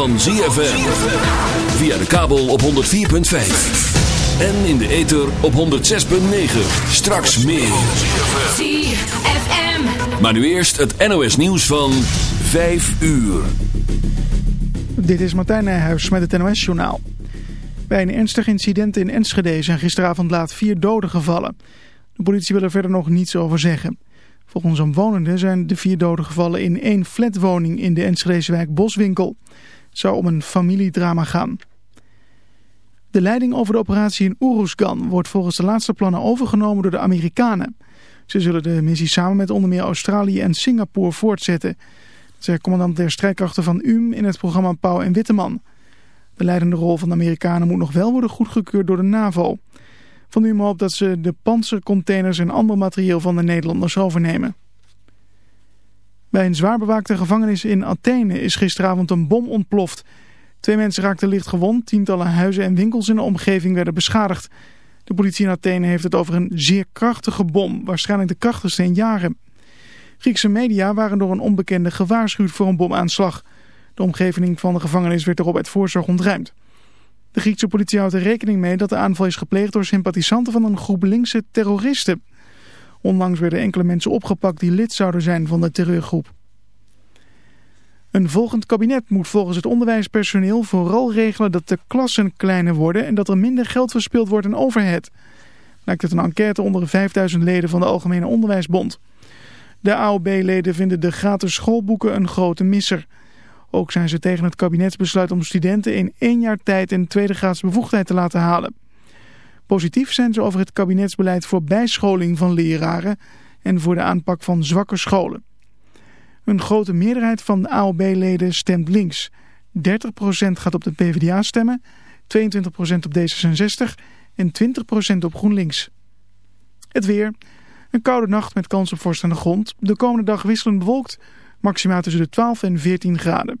van ZFM. Via de kabel op 104.5. En in de ether op 106.9. Straks meer. ZFM. Maar nu eerst het NOS nieuws van 5 uur. Dit is Martijn Nijhuis met het NOS journaal. Bij een ernstig incident in Enschede zijn gisteravond laat vier doden gevallen. De politie wil er verder nog niets over zeggen. Volgens omwonenden zijn de vier doden gevallen in één flatwoning in de Enschedese wijk Boswinkel. Zou om een familiedrama gaan. De leiding over de operatie in Uruzgan wordt volgens de laatste plannen overgenomen door de Amerikanen. Ze zullen de missie samen met onder meer Australië en Singapore voortzetten. Dat zei commandant der strijdkrachten van UM in het programma Pauw en Witteman. De leidende rol van de Amerikanen moet nog wel worden goedgekeurd door de NAVO. Van UM hoopt dat ze de panzercontainers en ander materieel van de Nederlanders overnemen. Bij een zwaar bewaakte gevangenis in Athene is gisteravond een bom ontploft. Twee mensen raakten licht gewond, tientallen huizen en winkels in de omgeving werden beschadigd. De politie in Athene heeft het over een zeer krachtige bom, waarschijnlijk de krachtigste in jaren. Griekse media waren door een onbekende gewaarschuwd voor een bomaanslag. De omgeving van de gevangenis werd erop uit voorzorg ontruimd. De Griekse politie houdt er rekening mee dat de aanval is gepleegd door sympathisanten van een groep linkse terroristen. Onlangs werden enkele mensen opgepakt die lid zouden zijn van de terreurgroep. Een volgend kabinet moet volgens het onderwijspersoneel vooral regelen dat de klassen kleiner worden en dat er minder geld verspild wordt aan overhead. Lijkt het een enquête onder de 5000 leden van de Algemene Onderwijsbond. De AOB-leden vinden de gratis schoolboeken een grote misser. Ook zijn ze tegen het kabinetsbesluit om studenten in één jaar tijd een tweede graads bevoegdheid te laten halen. Positief zijn ze over het kabinetsbeleid voor bijscholing van leraren en voor de aanpak van zwakke scholen. Een grote meerderheid van de AOB-leden stemt links. 30% gaat op de PvdA stemmen, 22% op D66 en 20% op GroenLinks. Het weer. Een koude nacht met kans op vorst aan de grond. De komende dag wisselend bewolkt. Maximaal tussen de 12 en 14 graden.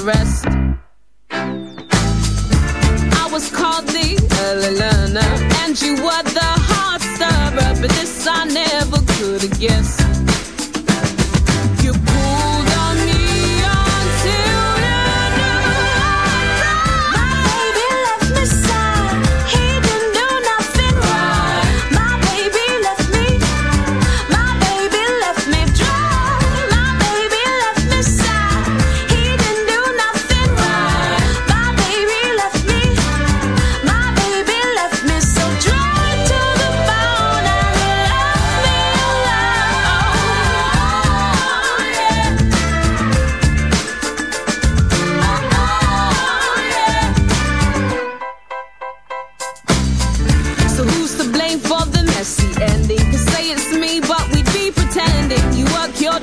The rest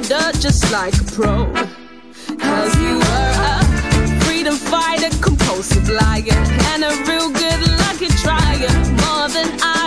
work just like a pro. Cause you were a freedom fighter, compulsive liar, and a real good lucky trier. More than I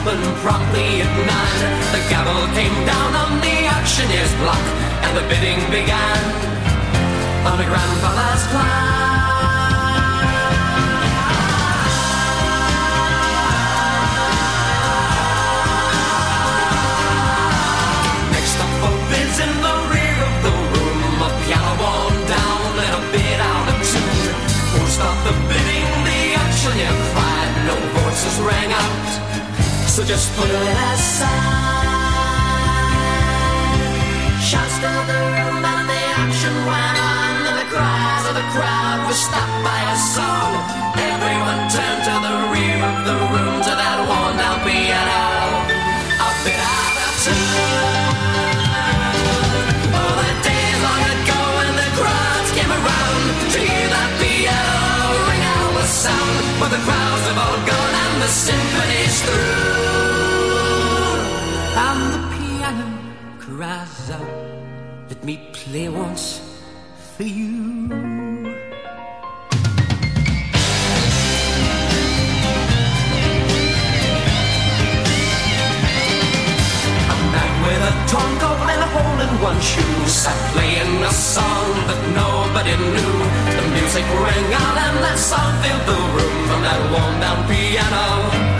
happened promptly at nine. The gavel came down on the auctioneer's block, and the bidding began on a grandfather's plan. the bidding, the auctioneer cried. No voices rang out so just put it aside. Shouts filled the room and the action went on, and the cries of the crowd were stopped by a song. Everyone turned to the play once for you." A man with a torn coat and a hole in one shoe sat playing a song that nobody knew. The music rang out and that song filled the room from that worn down piano.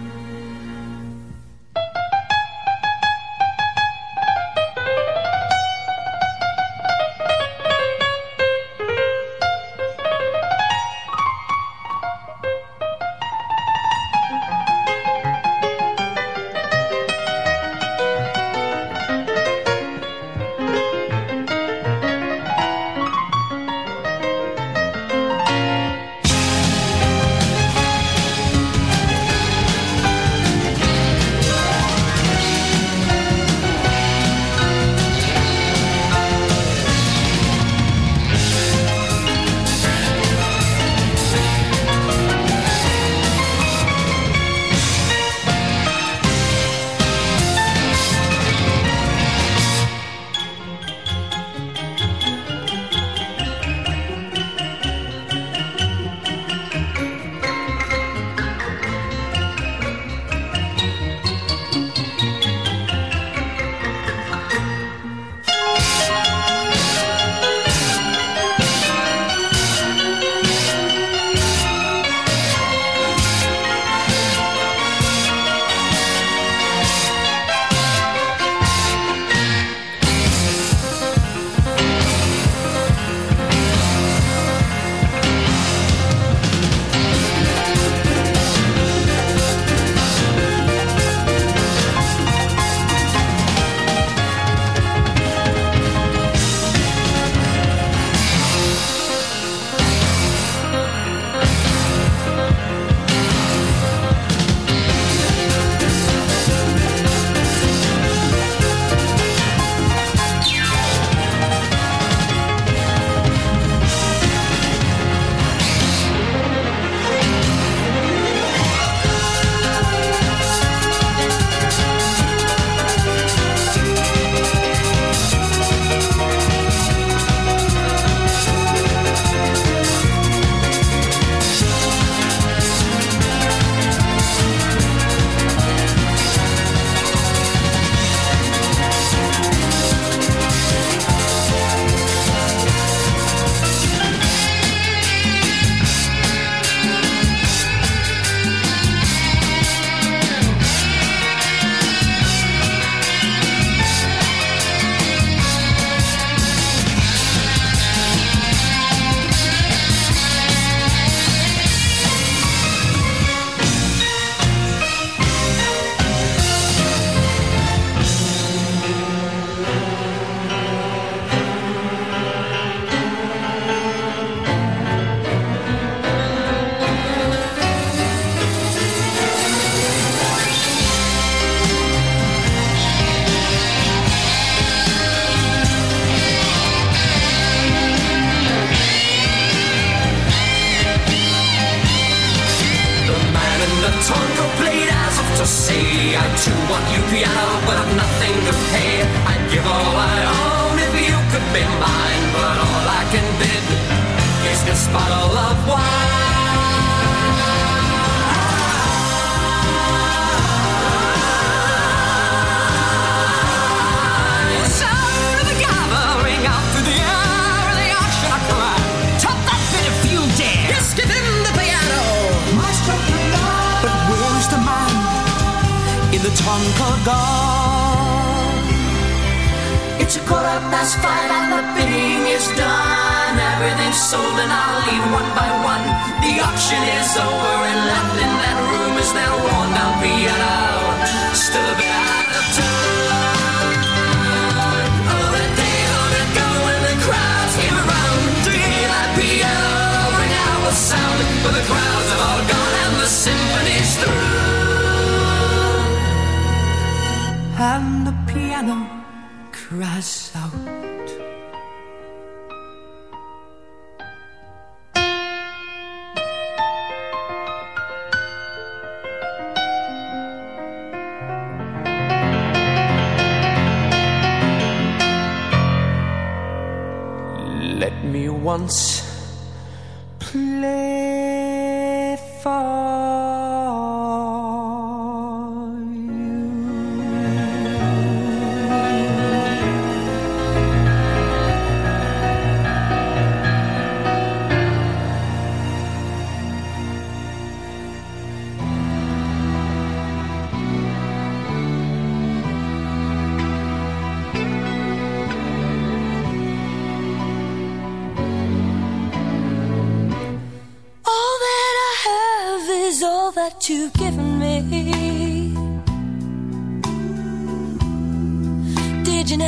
Quarter past five and the bidding is done. Everything's sold and I'll leave one by one. The auction is over and left in that room is that worn down piano. Still a bit out of tune. Oh, the day on it go when the crowds came around to that piano ring out with sound. But the crowds have all gone and the symphony's through. And the piano cries out. Let me once play for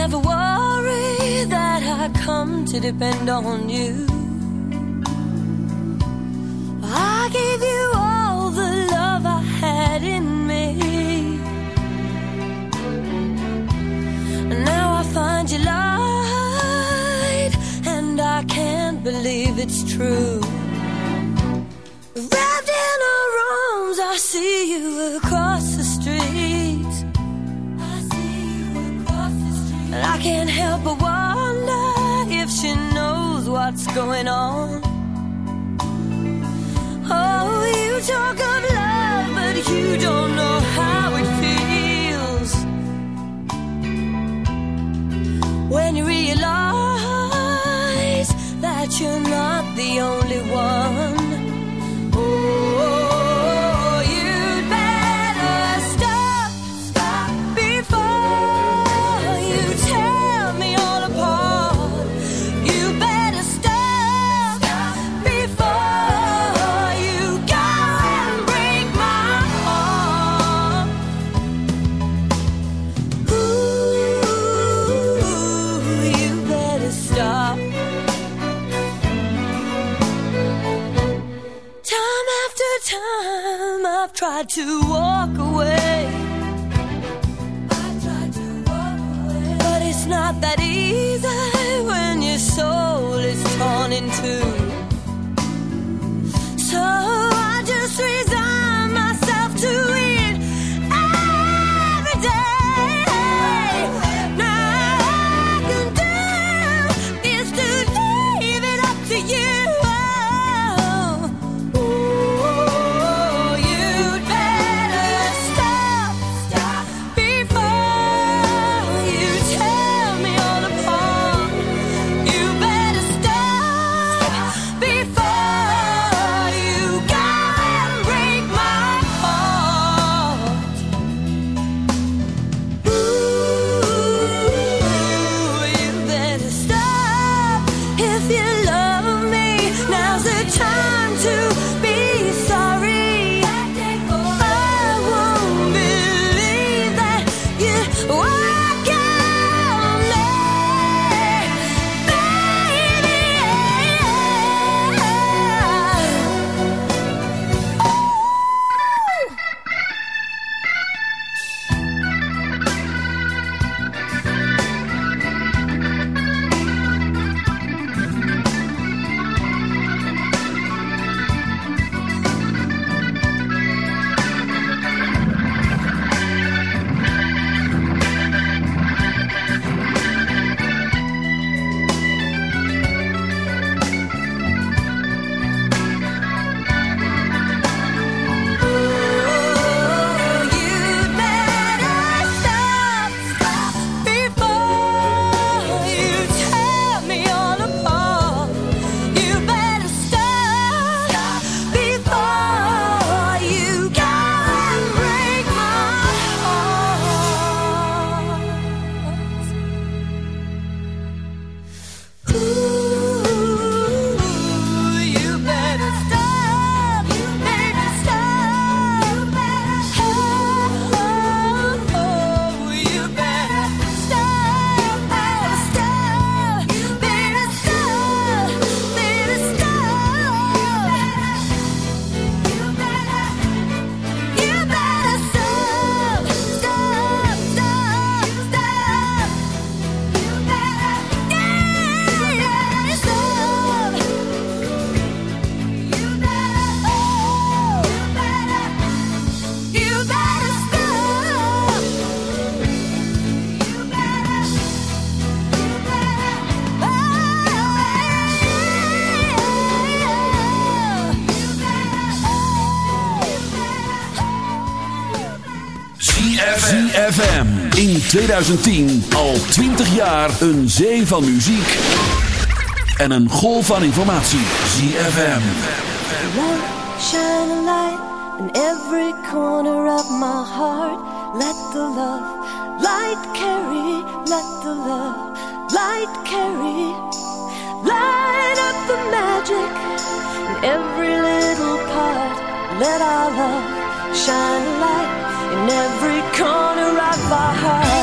never worry that I come to depend on you? I gave you all the love I had in me. Now I find you lied, and I can't believe it's true. What's going on. Oh, you talk In 2010 al 20 jaar een zee van muziek. En een golf van informatie. ZFM. Love, shine a light in every corner of my heart. Let the love light carry, let the love light carry. Light up the magic in every little part. Let our love shine a light in every corner of our hearts.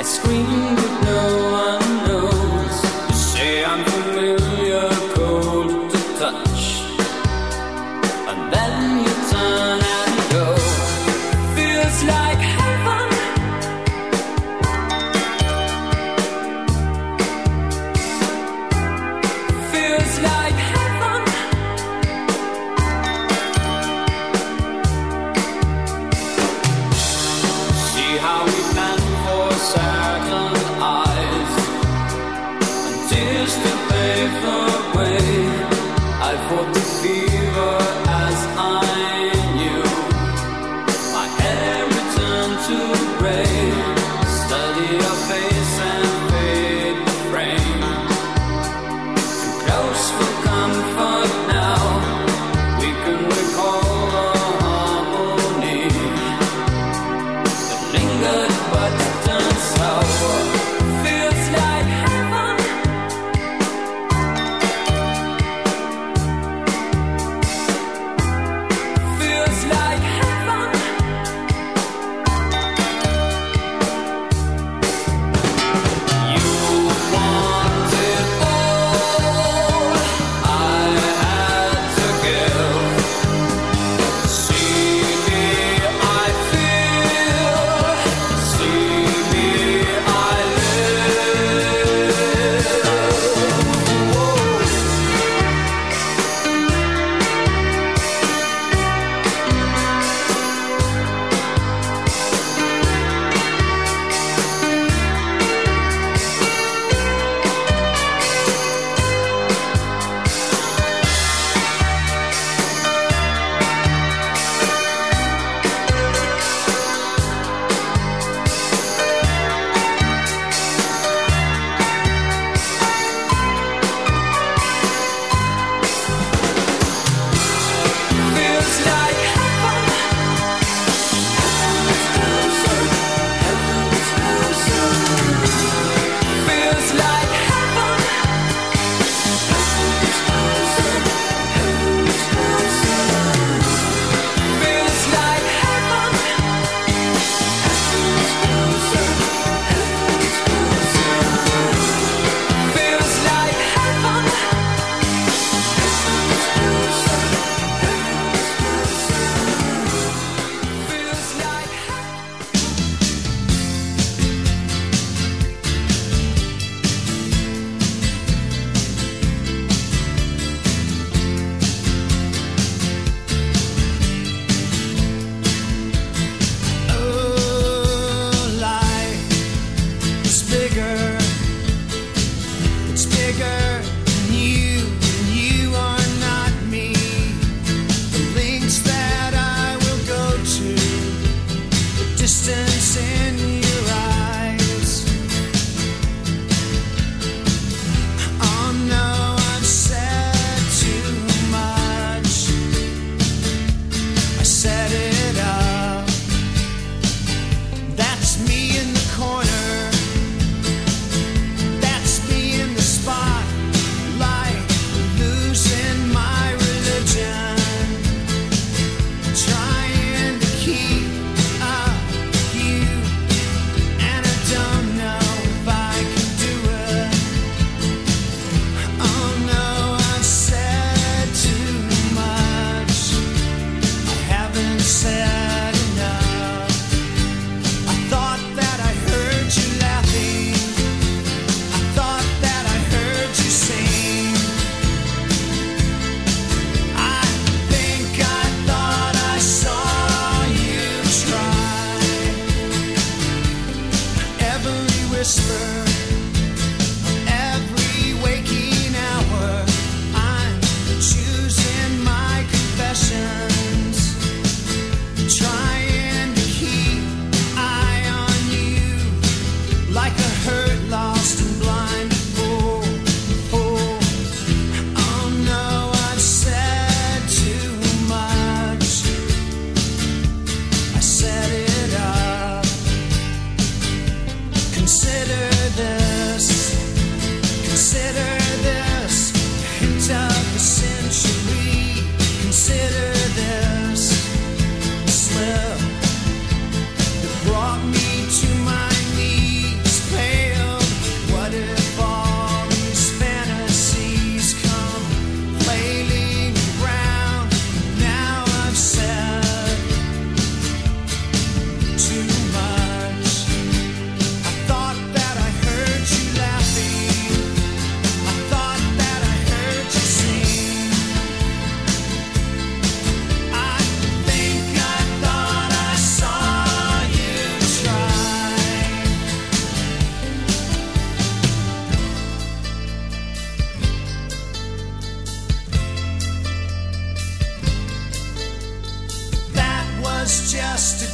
I screamed.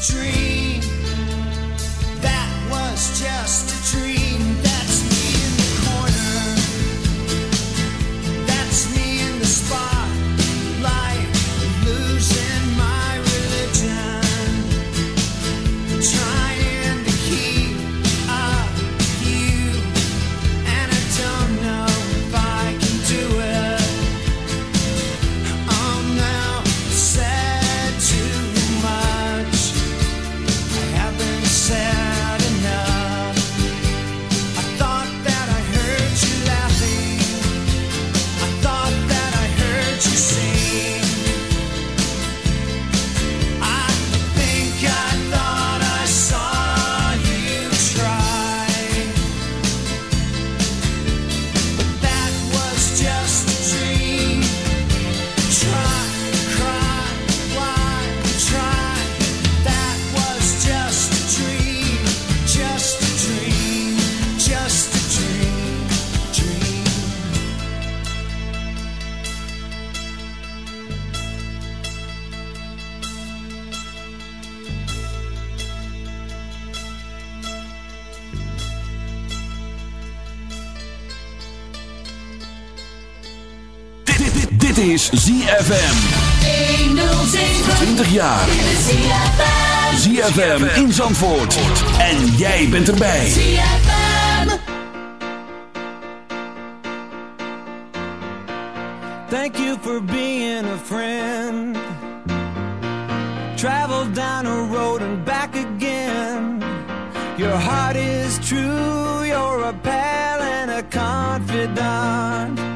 dream. Zie ZFM. 20 jaar. ZFM in Zandvoort. En jij bent erbij. Thank you for being a friend. Travel down a road and back again. Your heart is true. You're a pal and a confidant.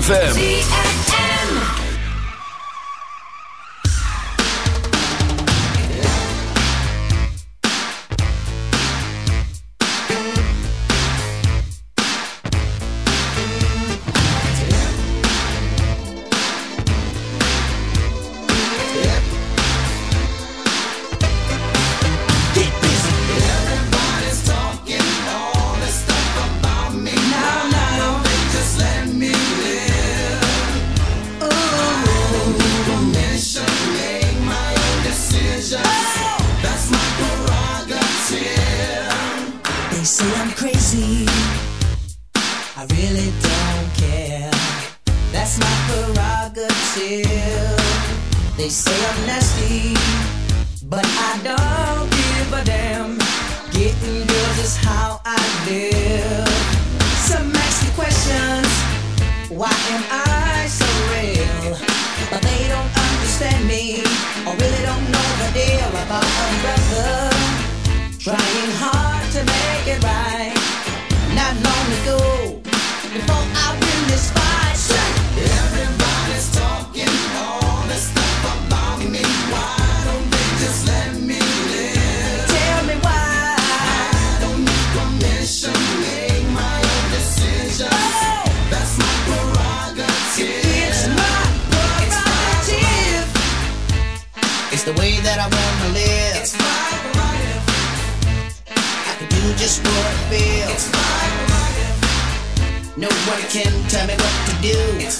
ZFM. why am I? working, tell me what to do.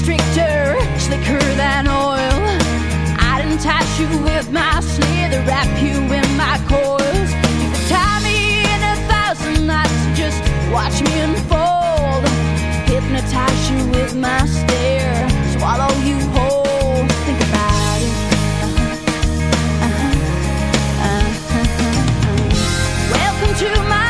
stricter, slicker than oil. I'd entice you with my slither, wrap you in my coils. You could tie me in a thousand knots, just watch me unfold. Hypnotize you with my stare, swallow you whole. Think about it. Uh-huh. Uh-huh. Uh-huh. Welcome to my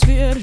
dus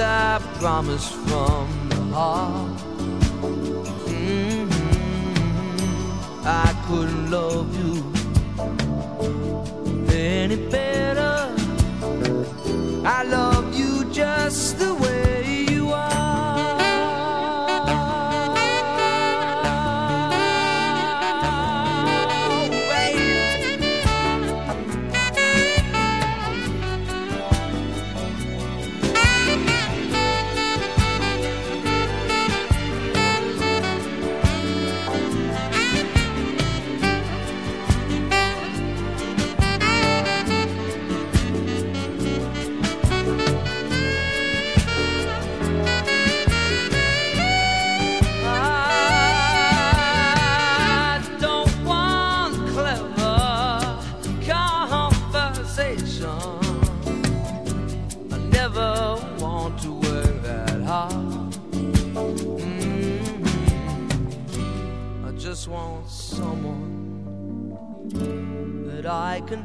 I promise from the heart.